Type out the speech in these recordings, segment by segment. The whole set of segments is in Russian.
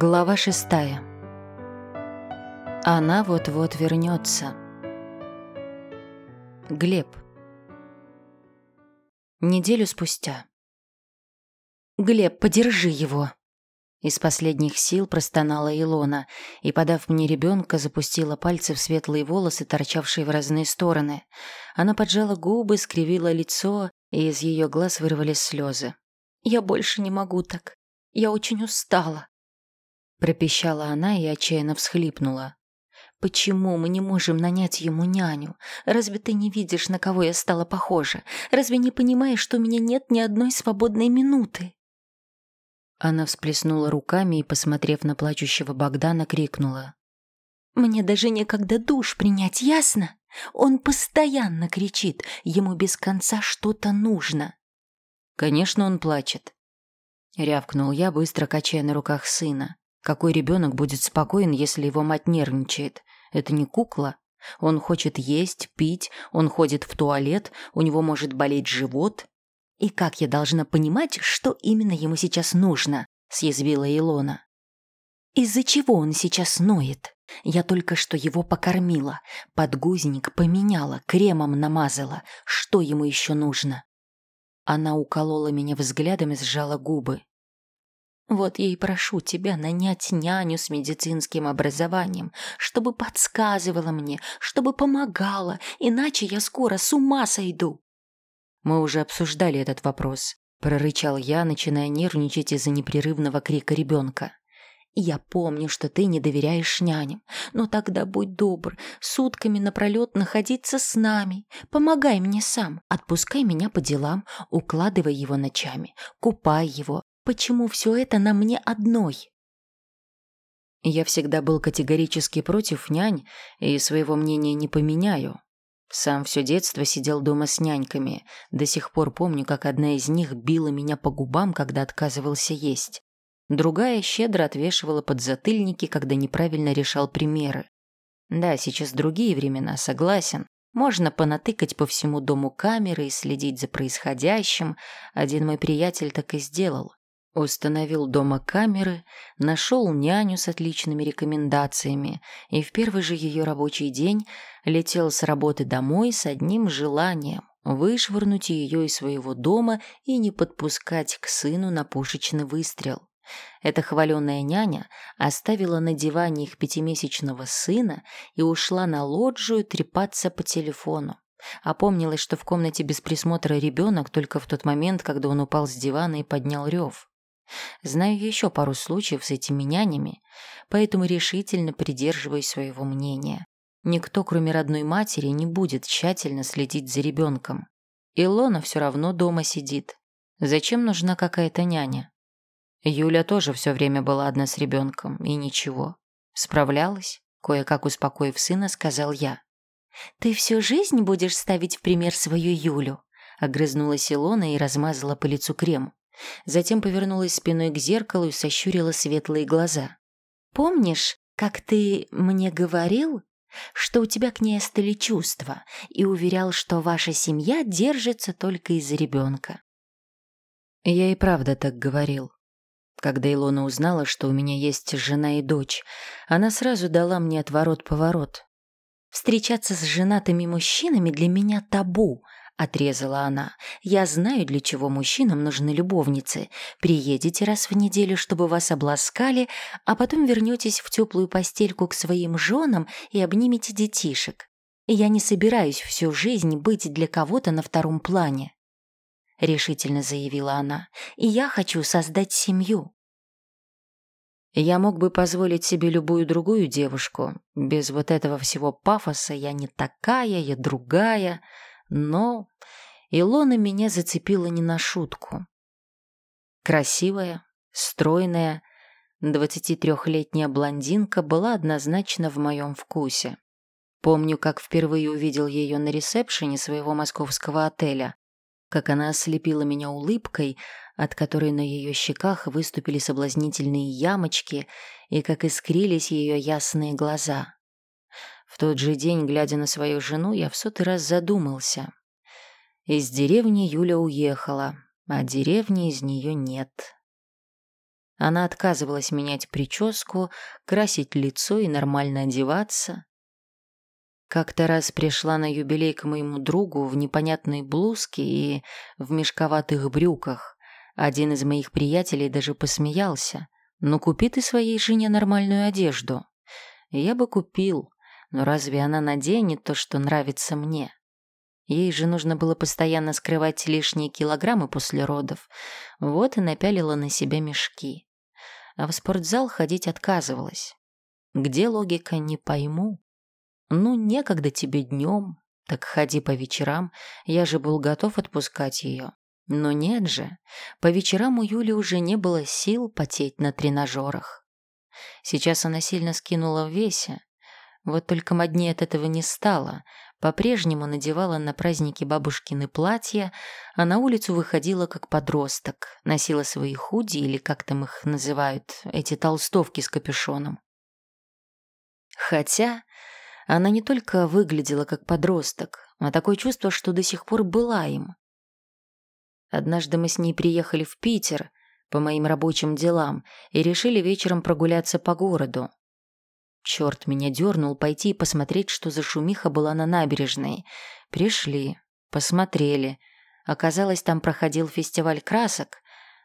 Глава шестая. Она вот-вот вернется. Глеб. Неделю спустя. «Глеб, подержи его!» Из последних сил простонала Илона и, подав мне ребенка, запустила пальцы в светлые волосы, торчавшие в разные стороны. Она поджала губы, скривила лицо, и из ее глаз вырвались слезы. «Я больше не могу так. Я очень устала пропищала она и отчаянно всхлипнула. Почему мы не можем нанять ему няню? Разве ты не видишь, на кого я стала похожа? Разве не понимаешь, что у меня нет ни одной свободной минуты? Она всплеснула руками и, посмотрев на плачущего Богдана, крикнула: мне даже некогда душ принять, ясно? Он постоянно кричит, ему без конца что-то нужно. Конечно, он плачет. Рявкнул я, быстро качая на руках сына. Какой ребенок будет спокоен, если его мать нервничает? Это не кукла. Он хочет есть, пить, он ходит в туалет, у него может болеть живот. И как я должна понимать, что именно ему сейчас нужно? съязвила Илона. Из-за чего он сейчас ноет? Я только что его покормила, подгузник поменяла, кремом намазала. Что ему еще нужно? Она уколола меня взглядом и сжала губы. Вот я и прошу тебя нанять няню с медицинским образованием, чтобы подсказывала мне, чтобы помогала, иначе я скоро с ума сойду. Мы уже обсуждали этот вопрос, прорычал я, начиная нервничать из-за непрерывного крика ребенка. Я помню, что ты не доверяешь няням, но тогда будь добр, сутками напролет находиться с нами. Помогай мне сам, отпускай меня по делам, укладывай его ночами, купай его, Почему все это на мне одной? Я всегда был категорически против нянь и своего мнения не поменяю. Сам все детство сидел дома с няньками. До сих пор помню, как одна из них била меня по губам, когда отказывался есть. Другая щедро отвешивала подзатыльники, когда неправильно решал примеры. Да, сейчас другие времена, согласен. Можно понатыкать по всему дому камеры и следить за происходящим. Один мой приятель так и сделал. Установил дома камеры, нашел няню с отличными рекомендациями и в первый же ее рабочий день летел с работы домой с одним желанием – вышвырнуть ее из своего дома и не подпускать к сыну на пушечный выстрел. Эта хваленая няня оставила на диване их пятимесячного сына и ушла на лоджию трепаться по телефону. Опомнилась, что в комнате без присмотра ребенок только в тот момент, когда он упал с дивана и поднял рев. Знаю еще пару случаев с этими нянями, поэтому решительно придерживаюсь своего мнения. Никто, кроме родной матери, не будет тщательно следить за ребенком. Илона все равно дома сидит. Зачем нужна какая-то няня? Юля тоже все время была одна с ребенком, и ничего. Справлялась, кое-как успокоив сына, сказал я. «Ты всю жизнь будешь ставить в пример свою Юлю?» Огрызнулась Илона и размазала по лицу крем. Затем повернулась спиной к зеркалу и сощурила светлые глаза. «Помнишь, как ты мне говорил, что у тебя к ней остыли чувства, и уверял, что ваша семья держится только из-за ребенка?» Я и правда так говорил. Когда Илона узнала, что у меня есть жена и дочь, она сразу дала мне отворот-поворот. Встречаться с женатыми мужчинами для меня табу, — отрезала она. «Я знаю, для чего мужчинам нужны любовницы. Приедете раз в неделю, чтобы вас обласкали, а потом вернетесь в теплую постельку к своим женам и обнимете детишек. Я не собираюсь всю жизнь быть для кого-то на втором плане», — решительно заявила она. «И я хочу создать семью». Я мог бы позволить себе любую другую девушку. Без вот этого всего пафоса я не такая, я другая. Но Илона меня зацепила не на шутку. Красивая, стройная, 23-летняя блондинка была однозначно в моем вкусе. Помню, как впервые увидел ее на ресепшене своего московского отеля, как она ослепила меня улыбкой, от которой на ее щеках выступили соблазнительные ямочки и как искрились ее ясные глаза. В тот же день, глядя на свою жену, я в сотый раз задумался. Из деревни Юля уехала, а деревни из нее нет. Она отказывалась менять прическу, красить лицо и нормально одеваться. Как-то раз пришла на юбилей к моему другу в непонятной блузке и в мешковатых брюках. Один из моих приятелей даже посмеялся. «Ну, купи ты своей жене нормальную одежду». Я бы купил, но разве она наденет то, что нравится мне? Ей же нужно было постоянно скрывать лишние килограммы после родов. Вот и напялила на себя мешки а в спортзал ходить отказывалась. Где логика, не пойму. Ну, некогда тебе днем, так ходи по вечерам, я же был готов отпускать ее. Но нет же, по вечерам у Юли уже не было сил потеть на тренажерах. Сейчас она сильно скинула в весе, вот только моднее от этого не стало, по-прежнему надевала на праздники бабушкины платья, а на улицу выходила как подросток, носила свои худи или как там их называют, эти толстовки с капюшоном. Хотя она не только выглядела как подросток, а такое чувство, что до сих пор была им. Однажды мы с ней приехали в Питер по моим рабочим делам и решили вечером прогуляться по городу. Черт меня дернул пойти и посмотреть, что за шумиха была на набережной. Пришли, посмотрели. Оказалось, там проходил фестиваль красок.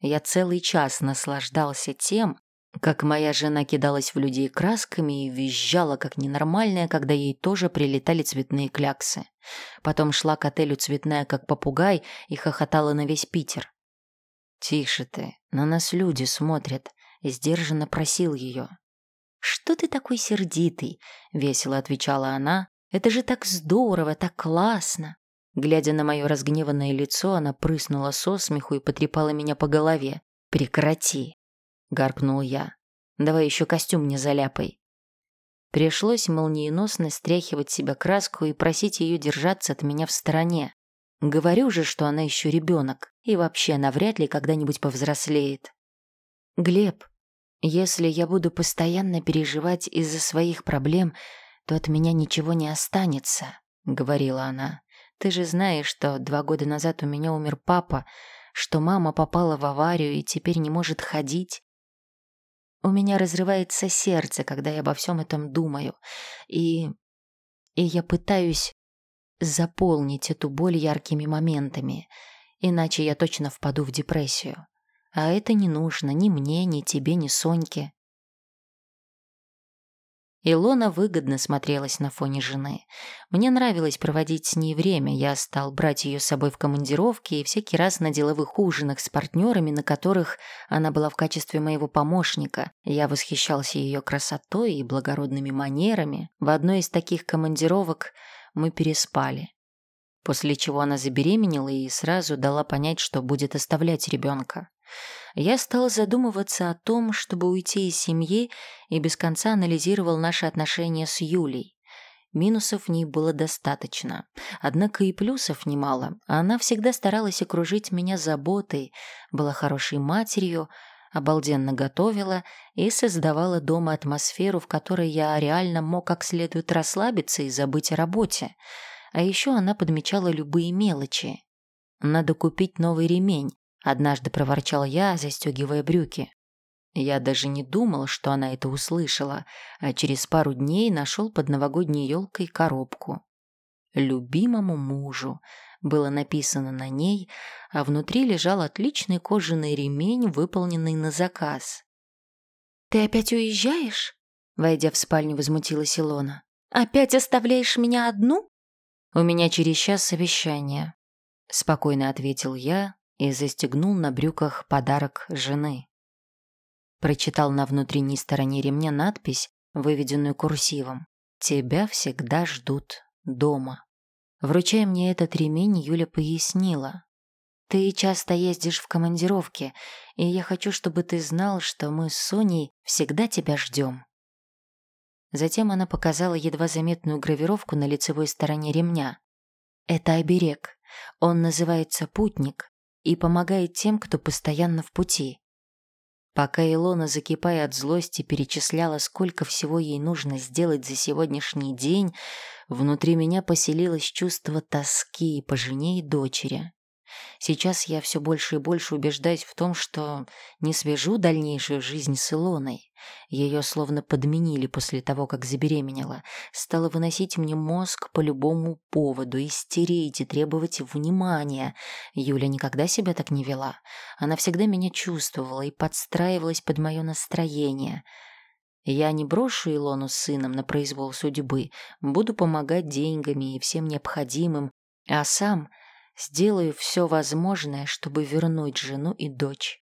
Я целый час наслаждался тем, как моя жена кидалась в людей красками и визжала как ненормальная, когда ей тоже прилетали цветные кляксы. Потом шла к отелю цветная, как попугай, и хохотала на весь Питер. «Тише ты, на нас люди смотрят», — сдержанно просил ее. «Что ты такой сердитый?» — весело отвечала она. «Это же так здорово, так классно!» Глядя на мое разгневанное лицо, она прыснула со смеху и потрепала меня по голове. «Прекрати!» — гаркнул я. «Давай еще костюм мне заляпай». Пришлось молниеносно стряхивать себя краску и просить ее держаться от меня в стороне. Говорю же, что она еще ребенок, и вообще она вряд ли когда-нибудь повзрослеет. «Глеб, если я буду постоянно переживать из-за своих проблем, то от меня ничего не останется, говорила она. Ты же знаешь, что два года назад у меня умер папа, что мама попала в аварию и теперь не может ходить. У меня разрывается сердце, когда я обо всем этом думаю, и и я пытаюсь заполнить эту боль яркими моментами, иначе я точно впаду в депрессию. А это не нужно ни мне, ни тебе, ни Соньке. Илона выгодно смотрелась на фоне жены. Мне нравилось проводить с ней время. Я стал брать ее с собой в командировки и всякий раз на деловых ужинах с партнерами, на которых она была в качестве моего помощника. Я восхищался ее красотой и благородными манерами. В одной из таких командировок мы переспали. После чего она забеременела и сразу дала понять, что будет оставлять ребенка я стал задумываться о том, чтобы уйти из семьи и без конца анализировал наши отношения с Юлей. Минусов в ней было достаточно, однако и плюсов немало. Она всегда старалась окружить меня заботой, была хорошей матерью, обалденно готовила и создавала дома атмосферу, в которой я реально мог как следует расслабиться и забыть о работе. А еще она подмечала любые мелочи. Надо купить новый ремень, Однажды проворчал я, застегивая брюки. Я даже не думал, что она это услышала, а через пару дней нашел под новогодней елкой коробку. «Любимому мужу» было написано на ней, а внутри лежал отличный кожаный ремень, выполненный на заказ. «Ты опять уезжаешь?» Войдя в спальню, возмутилась Илона. «Опять оставляешь меня одну?» «У меня через час совещание», — спокойно ответил я, и застегнул на брюках подарок жены. Прочитал на внутренней стороне ремня надпись, выведенную курсивом. «Тебя всегда ждут дома». Вручая мне этот ремень, Юля пояснила. «Ты часто ездишь в командировки, и я хочу, чтобы ты знал, что мы с Соней всегда тебя ждем». Затем она показала едва заметную гравировку на лицевой стороне ремня. «Это оберег. Он называется «Путник», и помогает тем, кто постоянно в пути. Пока Илона, закипая от злости, перечисляла, сколько всего ей нужно сделать за сегодняшний день, внутри меня поселилось чувство тоски по жене и дочери. Сейчас я все больше и больше убеждаюсь в том, что не свяжу дальнейшую жизнь с Илоной. Ее словно подменили после того, как забеременела. Стала выносить мне мозг по любому поводу, истерить и требовать внимания. Юля никогда себя так не вела. Она всегда меня чувствовала и подстраивалась под мое настроение. Я не брошу Илону с сыном на произвол судьбы, буду помогать деньгами и всем необходимым, а сам Сделаю все возможное, чтобы вернуть жену и дочь.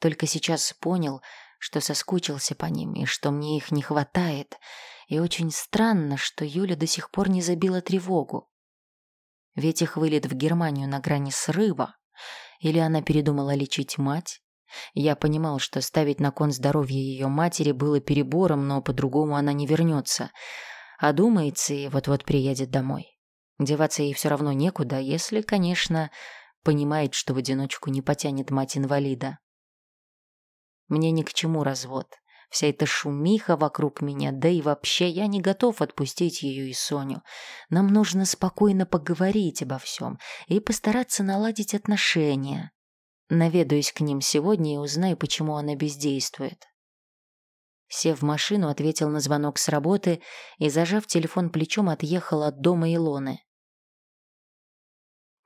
Только сейчас понял, что соскучился по ним и что мне их не хватает, и очень странно, что Юля до сих пор не забила тревогу. Ведь их вылет в Германию на грани срыва. Или она передумала лечить мать? Я понимал, что ставить на кон здоровье ее матери было перебором, но по-другому она не вернется. А думается, и вот-вот приедет домой. Деваться ей все равно некуда, если, конечно, понимает, что в одиночку не потянет мать инвалида. Мне ни к чему развод. Вся эта шумиха вокруг меня, да и вообще я не готов отпустить ее и Соню. Нам нужно спокойно поговорить обо всем и постараться наладить отношения. Наведаюсь к ним сегодня и узнаю, почему она бездействует. Сев в машину, ответил на звонок с работы и, зажав телефон плечом, отъехал от дома Илоны.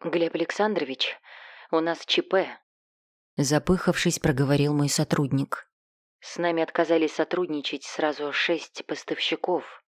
«Глеб Александрович, у нас ЧП», — запыхавшись, проговорил мой сотрудник. «С нами отказались сотрудничать сразу шесть поставщиков.